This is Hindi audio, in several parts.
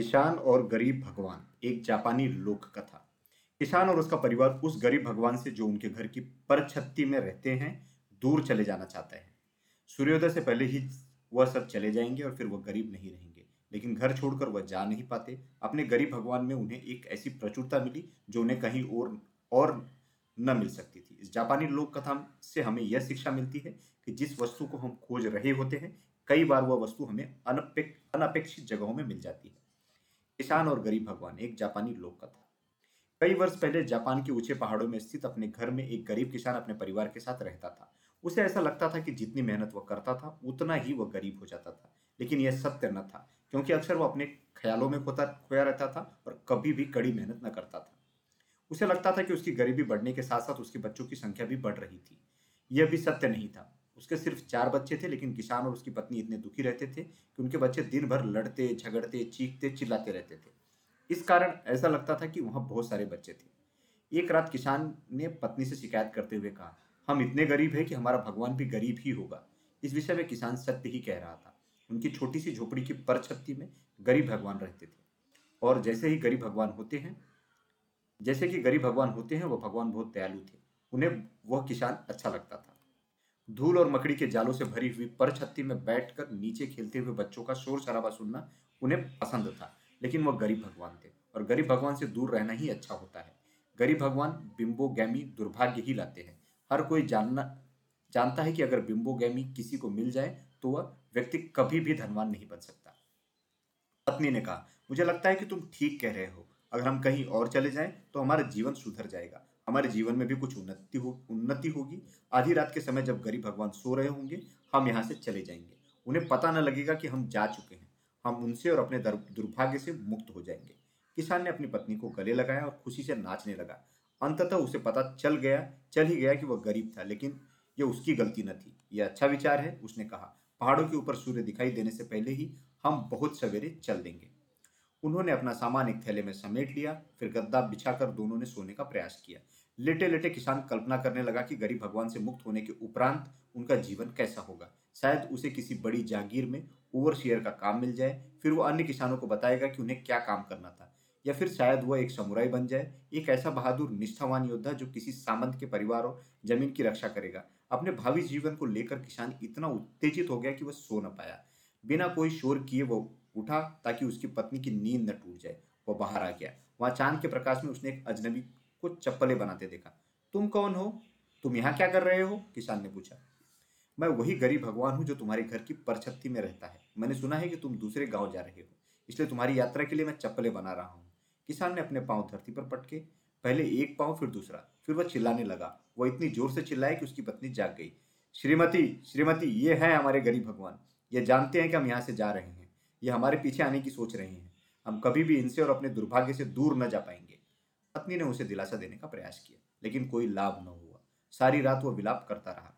किसान और गरीब भगवान, एक जापानी लोक कथा किसान और उसका परिवार उस गरीब भगवान से जो उनके घर की परछत्ती में रहते हैं, दूर चले जाना चाहते हैं। सूर्योदय से पहले ही वह सब चले जाएँगे और फिर वह गरीब नहीं रहेंगे। लेकिन घर छोड़कर वह जा नहीं पाते। अपने गरीब भगवान में उन्हें एक ऐसी प्रचुरता मिली, जो उन्हें कहीं और और न मिल सकती थी। इस जापानी लोक कथा से हमें यह शिक्षा मिलती है कि जिस वस्तु को हम खोज रहे होते हैं, कई बार वह वस्तु हमें अनपेक्षित जगहों में मिल जाती है। किसान और गरीब भगवान, एक जापानी लोक कथा कई वर्ष पहले जापान के ऊँचे पहाड़ों में स्थित अपने घर में एक गरीब किसान अपने परिवार के साथ रहता था। उसे ऐसा लगता था कि जितनी मेहनत वह करता था, उतना ही वह गरीब हो जाता था। लेकिन यह सत्य न था, क्योंकि अक्सर वह अपने ख्यालों में खोता, खोया रहता था और कभी भी कड़ी मेहनत न करता था। उसे लगता था कि उसकी गरीबी बढ़ने के साथ साथ उसके बच्चों की संख्या भी बढ़ रही थी। यह भी सत्य नहीं था। उसके सिर्फ़ चार बच्चे थे, लेकिन किसान और उसकी पत्नी इतने दुखी रहते थे कि उनके बच्चे दिन भर लड़ते, झगड़ते, चीखते, चिल्लाते रहते थे। इस कारण ऐसा लगता था कि वहाँ बहुत सारे बच्चे थे। एक रात किसान ने पत्नी से शिकायत करते हुए कहा, हम इतने गरीब हैं कि हमारा भगवान भी गरीब ही होगा। इस विषय में किसान सत्य ही कह रहा था। उनकी छोटी सी झोपड़ी की परछत्ती में गरीब भगवान रहते थे। और जैसे ही गरीब भगवान होते हैं, जैसे कि गरीब भगवान होते हैं, वह भगवान बहुत दयालु थे। उन्हें वह किसान अच्छा लगता था। धूल और मकड़ी के जालों से भरी हुई परछत्ती में बैठकर नीचे खेलते हुए बच्चों का शोर शराबा सुनना उन्हें पसंद था, लेकिन वह गरीब भगवान थे और गरीब भगवान से दूर रहना ही अच्छा होता है। गरीब भगवान बिंबो गैमी दुर्भाग्य ही लाते हैं। हर कोई जानना, जानता है कि अगर बिंबो गैमी किसी को मिल जाए तो वह व्यक्ति कभी भी धनवान नहीं बन सकता। पत्नी ने कहा, मुझे लगता है कि तुम ठीक कह रहे हो। अगर हम कहीं और चले जाएँ तो हमारा जीवन सुधर जाएगा। हमारे जीवन में भी कुछ उन्नति हो, उन्नति होगी। आधी रात के समय जब गरीब भगवान सो रहे होंगे, हम यहाँ से चले जाएँगे। उन्हें पता न लगेगा कि हम जा चुके हैं। हम उनसे और अपने दुर्भाग्य से मुक्त हो जाएँगे। किसान ने अपनी पत्नी को गले लगाया और खुशी से नाचने लगा। अंततः उसे पता चल गया, चल ही गया कि वह गरीब था, लेकिन यह उसकी गलती न थी। यह अच्छा विचार है, उसने कहा। पहाड़ों के ऊपर सूर्य दिखाई देने से पहले ही हम बहुत सवेरे चल देंगे। उन्होंने अपना सामान एक थैले में समेट लिया, फिर गद्दा बिछाकर दोनों ने सोने का प्रयास किया। लेटे लेटे किसान कल्पना करने लगा कि गरीब भगवान से मुक्त होने के उपरांत उनका जीवन कैसा होगा। शायद उसे किसी बड़ी जागीर में ओवरशियर का काम मिल जाए, फिर वो अन्य किसानों को बताएगा कि उन्हें क्या काम करना था। या फिर शायद वह एक समुराई बन जाए, एक ऐसा बहादुर, निष्ठावान योद्धा जो किसी सामंत के परिवार और ज़मीन की रक्षा करेगा। अपने भावी जीवन को लेकर किसान इतना उत्तेजित हो गया कि वह सो न पाया। बिना कोई शोर किए वो उठा ताकि उसकी पत्नी की नींद न टूट जाए वह बाहर आ गया। वहाँ चाँद के प्रकाश में उसने एक अजनबी को चप्पलें बनाते देखा। तुम कौन हो? तुम यहाँ क्या कर रहे हो? किसान ने पूछा। मैं वही गरीब भगवान हूँ जो तुम्हारे घर की परछत्ती में रहता है। मैंने सुना है कि तुम दूसरे गाँव जा रहे हो, इसलिए तुम्हारी यात्रा के लिए मैं चप्पलें बना रहा हूँ। किसान ने अपने पाँव धरती पर पटके, पहले एक पाँव, फिर दूसरा, फिर वह चिल्लाने लगा। वह इतनी ज़ोर से चिल्लाए कि उसकी पत्नी जाग गई। श्रीमती श्रीमती, ये है हमारे गरीब भगवान। ये जानते हैं कि हम यहाँ से जा रहे हैं। ये हमारे पीछे आने की सोच रहे हैं। हम कभी भी इनसे और अपने दुर्भाग्य से दूर न जा पाएँगे। पत्नी ने उसे दिलासा देने का प्रयास किया, लेकिन कोई लाभ न हुआ। सारी रात वह विलाप करता रहा।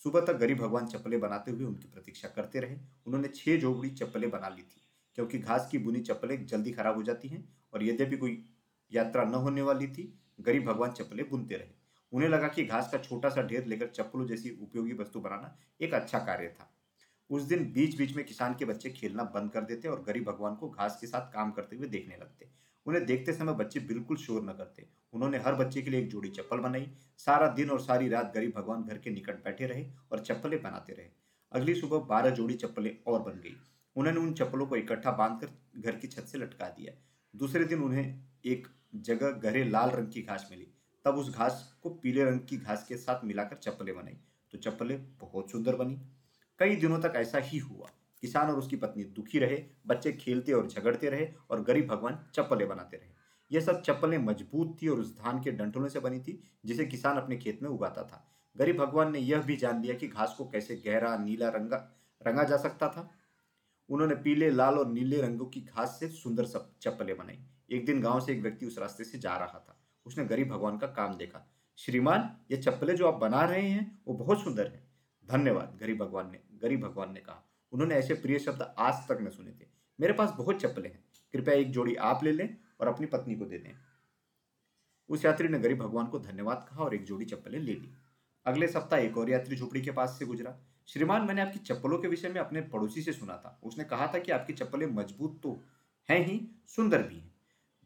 सुबह तक गरीब भगवान चप्पलें बनाते हुए उनकी प्रतीक्षा करते रहे। उन्होंने छह जोबड़ी चप्पलें बना ली थी, क्योंकि घास की बुनी चप्पलें जल्दी खराब हो जाती हैं और यद्यपि कोई यात्रा न होने वाली थी, गरीब भगवान चप्पलें बुनते रहे। उन्हें लगा कि घास का छोटा सा ढेर लेकर चप्पलों जैसी उपयोगी वस्तु बनाना एक अच्छा कार्य था। उस दिन बीच बीच में किसान के बच्चे खेलना बंद कर देते और गरीब भगवान को घास के साथ काम करते हुए देखने लगते। उन्हें देखते समय बच्चे बिल्कुल शोर न करते। उन्होंने हर बच्चे के लिए एक जोड़ी चप्पल बनाई। सारा दिन और सारी रात गरीब भगवान घर के निकट बैठे रहे और चप्पलें बनाते रहे। अगली सुबह बारह जोड़ी चप्पलें और बन गई। उन्होंने उन चप्पलों को इकट्ठा बांधकर घर की छत से लटका दिया। दूसरे दिन उन्हें एक जगह गहरे लाल रंग की घास मिली। तब उस घास को पीले रंग की घास के साथ मिलाकर चप्पलें बनाई। तो चप्पलें बहुत सुंदर बनी। कई दिनों तक ऐसा ही हुआ। किसान और उसकी पत्नी दुखी रहे, बच्चे खेलते और झगड़ते रहे और गरीब भगवान चप्पलें बनाते रहे। यह सब चप्पलें मज़बूत थी और उस धान के डंठलों से बनी थी, जिसे किसान अपने खेत में उगाता था। गरीब भगवान ने यह भी जान लिया कि घास को कैसे गहरा, नीला रंगा रंगा जा सकता था। उन्होंने पीले, लाल और नीले रंगों की घास से सुंदर सब चप्पलें बनाई। एक दिन गाँव से एक व्यक्ति उस रास्ते से जा रहा था। उसने गरीब भगवान का काम देखा। श्रीमान, ये चप्पलें जो आप बना रहे हैं, वो बहुत सुंदर है। धन्यवाद, गरीब भगवान ने, गरीब भगवान ने कहा। उन्होंने ऐसे प्रिय शब्द आज तक न सुने थे। मेरे पास बहुत चप्पलें हैं। कृपया एक जोड़ी आप ले लें और अपनी पत्नी को दे दें। उस यात्री ने गरीब भगवान को धन्यवाद कहा और एक जोड़ी चप्पलें ले ली। अगले सप्ताह एक और यात्री झोपड़ी के पास से गुजरा। श्रीमान, मैंने आपकी चप्पलों के विषय में अपने पड़ोसी से सुना था। उसने कहा था कि आपकी चप्पलें मज़बूत तो हैं ही, सुंदर भी हैं।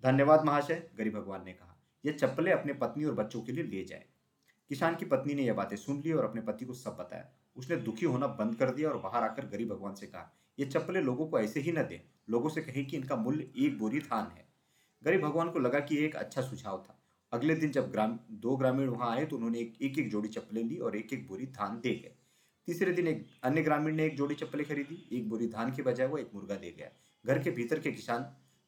धन्यवाद महाशय, गरीब भगवान ने कहा। यह चप्पलें अपने पत्नी और बच्चों के लिए ले जाए। किसान की पत्नी ने यह बातें सुन ली और अपने पति को सब बताया। उसने दुखी होना बंद कर दिया और बाहर आकर गरीब भगवान से कहा ये चप्पलें लोगों को ऐसे ही न दे। लोगों से कहें कि इनका मूल्य एक बोरी धान है। गरीब भगवान को लगा कि एक अच्छा सुझाव था। अगले दिन जब ग्राम दो ग्रामीण वहाँ आए तो उन्होंने एक एक, एक जोड़ी चप्पलें ली और एक एक बोरी धान दे गए। तीसरे दिन एक अन्य ग्रामीण ने एक जोड़ी चप्पलें खरीदी एक बोरी धान के बजाय वो एक मुर्गा दे गया। घर के भीतर के किसान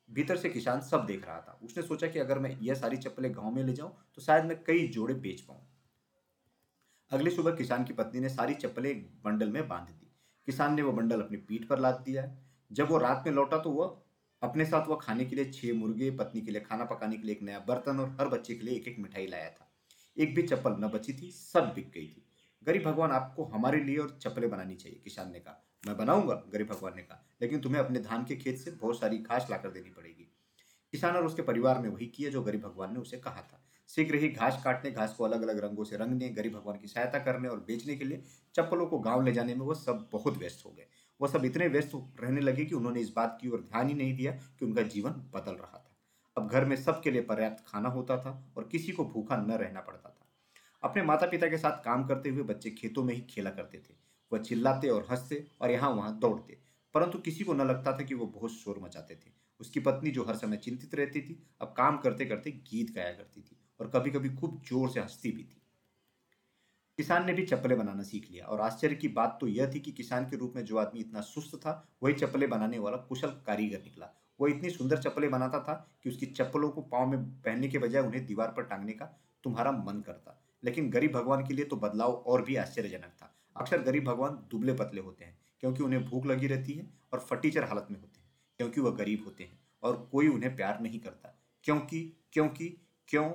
भीतर से किसान सब देख रहा था। उसने सोचा कि अगर मैं यह सारी चप्पलें गाँव में ले जाऊँ तो शायद मैं कई जोड़े बेच पाऊँ। अगली सुबह किसान की पत्नी ने सारी चप्पलें एक बंडल में बाँध दी। किसान ने वो बंडल अपनी पीठ पर लाद दिया। जब वो रात में लौटा तो वह अपने साथ वह खाने के लिए छह मुर्गे, पत्नी के लिए खाना पकाने के लिए एक नया बर्तन और हर बच्चे के लिए एक एक मिठाई लाया था। एक भी चप्पल न बची थी, सब बिक गई थी। गरीब भगवान आपको हमारे लिए और चप्पलें बनानी चाहिए, किसान ने कहा। मैं बनाऊँगा, गरीब भगवान ने कहा। लेकिन तुम्हें अपने धान के खेत से बहुत सारी घास लाकर देनी पड़ेगी। किसान और उसके परिवार ने वही किया जो गरीब भगवान ने उसे कहा था। शीघ्र ही घास काटने, घास को अलग अलग रंगों से रंगने, गरीब भगवान की सहायता करने और बेचने के लिए चप्पलों को गाँव ले जाने में वो सब बहुत व्यस्त हो गए। वो सब इतने व्यस्त रहने लगे कि उन्होंने इस बात की ओर ध्यान ही नहीं दिया कि उनका जीवन बदल रहा था। अब घर में सबके लिए पर्याप्त खाना होता था और किसी को भूखा न रहना पड़ता था। अपने माता पिता के साथ काम करते हुए बच्चे खेतों में ही खेला करते थे। वह चिल्लाते और हँसते और यहाँ वहाँ दौड़ते, परंतु किसी को न लगता था कि वो बहुत शोर मचाते थे। उसकी पत्नी जो हर समय चिंतित रहती थी, अब काम करते करते गीत गाया करती थी। और कभी कभी खूब ज़ोर से हंसती भी थी। किसान ने भी चप्पलें बनाना सीख लिया और आश्चर्य की बात तो यह थी कि किसान के रूप में जो आदमी इतना सुस्त था, वही चप्पलें बनाने वाला कुशल कारीगर निकला। वो इतनी सुंदर चप्पलें बनाता था कि उसकी चप्पलों को पाँव में पहनने के बजाय उन्हें दीवार पर टांगने का तुम्हारा मन करता। लेकिन गरीब भगवान के लिए तो बदलाव और भी आश्चर्यजनक था। अक्सर गरीब भगवान दुबले पतले होते हैं, क्योंकि उन्हें भूख लगी रहती है और फटीचर हालत में होते हैं, क्योंकि वह गरीब होते हैं और कोई उन्हें प्यार नहीं करता। क्योंकि क्योंकि, क्यों?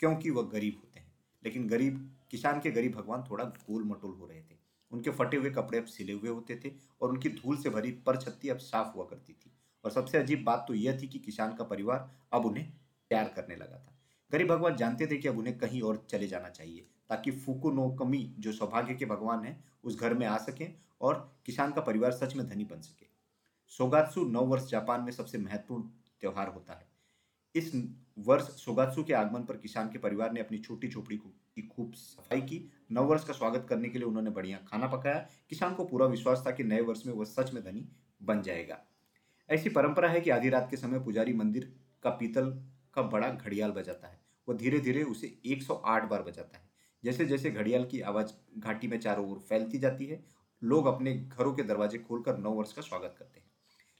क्योंकि वह गरीब होते हैं। लेकिन गरीब, किसान के गरीब भगवान थोड़ा गोल मटोल हो रहे थे। उनके फटे हुए कपड़े अब सिले हुए होते थे और उनकी धूल से भरी पर छत्ती अब साफ़ हुआ करती थी। और सबसे अजीब बात तो यह थी कि किसान का परिवार अब उन्हें प्यार करने लगा था। गरीब भगवान जानते थे कि अब उन्हें कहीं और चले जाना चाहिए, ताकि फूको नो कमी, जो सौभाग्य के भगवान हैं, उस घर में आ सकें और किसान का परिवार सच में धनी बन सके। सोगात्सु नव वर्ष जापान में सबसे महत्वपूर्ण त्यौहार होता है। इस वर्ष सोगात्सु के आगमन पर किसान के परिवार ने अपनी छोटी झोपड़ी की खूब सफ़ाई की। नव वर्ष का स्वागत करने के लिए उन्होंने बढ़िया खाना पकाया। किसान को पूरा विश्वास था कि नए वर्ष में वह सच में धनी बन जाएगा। ऐसी परंपरा है कि आधी रात के समय पुजारी मंदिर का पीतल का बड़ा घड़ियाल बजाता है। वह धीरे धीरे उसे 108 बार बजाता है। जैसे जैसे घड़ियाल की आवाज़ घाटी में चारों ओर फैलती जाती है, लोग अपने घरों के दरवाजे खोलकर नौ वर्ष का स्वागत करते हैं।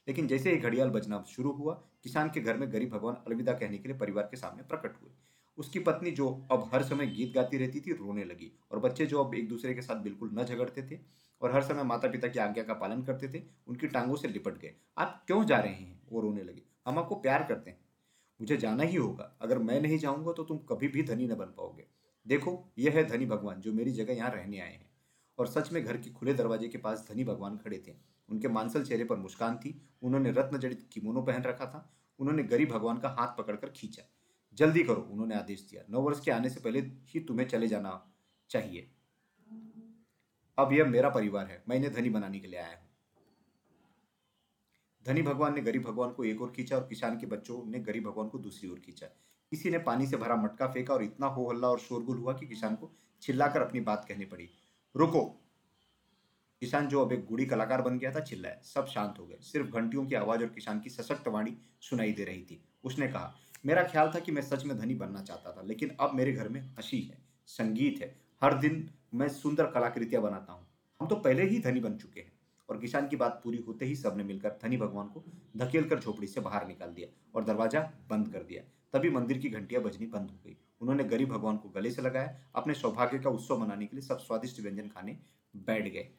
लेकिन जैसे ही घड़ियाल बजना शुरू हुआ, किसान के घर में गरीब भगवान अलविदा कहने के लिए परिवार के सामने प्रकट हुए। उसकी पत्नी जो अब हर समय गीत गाती रहती थी, रोने लगी और बच्चे जो अब एक दूसरे के साथ बिल्कुल न झगड़ते थे और हर समय माता पिता की आज्ञा का पालन करते थे, उनकी टांगों से लिपट गए। आप क्यों जा रहे हैं? वो रोने लगे। हम आपको प्यार करते हैं। मुझे जाना ही होगा। अगर मैं नहीं जाऊँगा तो तुम कभी भी धनी न बन पाओगे। देखो, यह है धनी भगवान, जो मेरी जगह यहाँ रहने आए हैं। और सच में घर के खुले दरवाजे के पास धनी भगवान खड़े थे। उनके मानसल चेहरे पर मुस्कान थी। उन्होंने रत्न जड़ित किमोनो पहन रखा था। उन्होंने गरीब भगवान का हाथ पकड़कर खींचा। जल्दी करो, उन्होंने आदेश दिया। नौ वर्ष के आने से पहले ही तुम्हें चले जाना चाहिए। अब यह मेरा परिवार है। मैं इन्हें धनी बनाने के लिए आया हूँ। धनी भगवान ने गरीब भगवान को एक और खींचा और किसान के बच्चों ने गरीब भगवान को दूसरी ओर खींचा। किसी ने पानी से भरा मटका फेंका और इतना हो हल्ला और शोरगुल हुआ कि किसान को चिल्लाकर अपनी बात कहनी पड़ी। रुको किसान जो अब एक गुड़ी कलाकार बन गया था, चिल्लाया। सब शांत हो गए। सिर्फ़ घंटियों की आवाज़ और किसान की सशक्त वाणी सुनाई दे रही थी। उसने कहा, मेरा ख्याल था कि मैं सच में धनी बनना चाहता था, लेकिन अब मेरे घर में हँसी है, संगीत है। हर दिन मैं सुंदर कलाकृतियाँ बनाता हूँ। हम तो पहले ही धनी बन चुके हैं। और किसान की बात पूरी होते ही सबने मिलकर धनी भगवान को धकेल कर झोपड़ी से बाहर निकाल दिया और दरवाज़ा बंद कर दिया। तभी मंदिर की घंटियाँ बजनी बंद हो गई। उन्होंने गरीब भगवान को गले से लगाया। अपने सौभाग्य का उत्सव मनाने के लिए सब स्वादिष्ट व्यंजन खाने बैठ गए।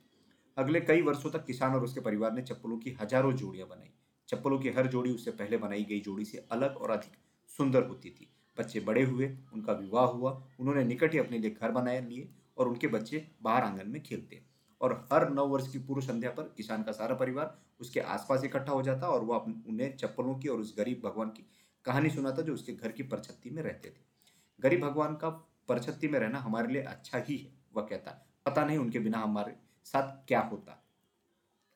अगले कई वर्षों तक किसान और उसके परिवार ने चप्पलों की हज़ारों जोड़ियाँ बनाई। चप्पलों की हर जोड़ी उससे पहले बनाई गई जोड़ी से अलग और अधिक सुंदर होती थी। बच्चे बड़े हुए, उनका विवाह हुआ, उन्होंने निकट ही अपने लिए घर बनाए लिए और उनके बच्चे बाहर आँगन में खेलते। और हर नौ वर्ष की पूर्व संध्या पर किसान का सारा परिवार उसके आसपास इकट्ठा हो जाता और वह उन्हें चप्पलों की और उस गरीब भगवान की कहानी सुनाता जो उसके घर की परछत्ती में रहते थे। गरीब भगवान का परछत्ती में रहना हमारे लिए अच्छा ही है, वह कहता, पता नहीं उनके बिना हमारे साथ क्या होता?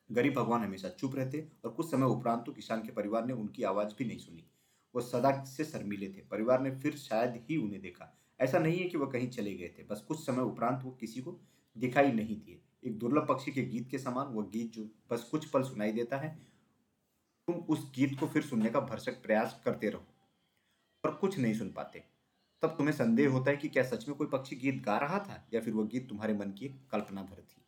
गरीब भगवान हमेशा चुप रहते और कुछ समय उपरांत तो किसान के परिवार ने उनकी आवाज़ भी नहीं सुनी। वो सदा से शर्मीले थे। परिवार ने फिर शायद ही उन्हें देखा। ऐसा नहीं है कि वह कहीं चले गए थे, बस कुछ समय उपरांत वो किसी को दिखाई नहीं दिए। एक दुर्लभ पक्षी के गीत के समान वह गीत जो बस कुछ पल सुनाई देता है, तुम उस गीत को फिर सुनने का भरसक प्रयास करते रहो पर कुछ नहीं सुन पाते। तब तुम्हें संदेह होता है कि क्या सच में कोई पक्षी गीत गा रहा था या फिर वह गीत तुम्हारे मन की कल्पना भर थी?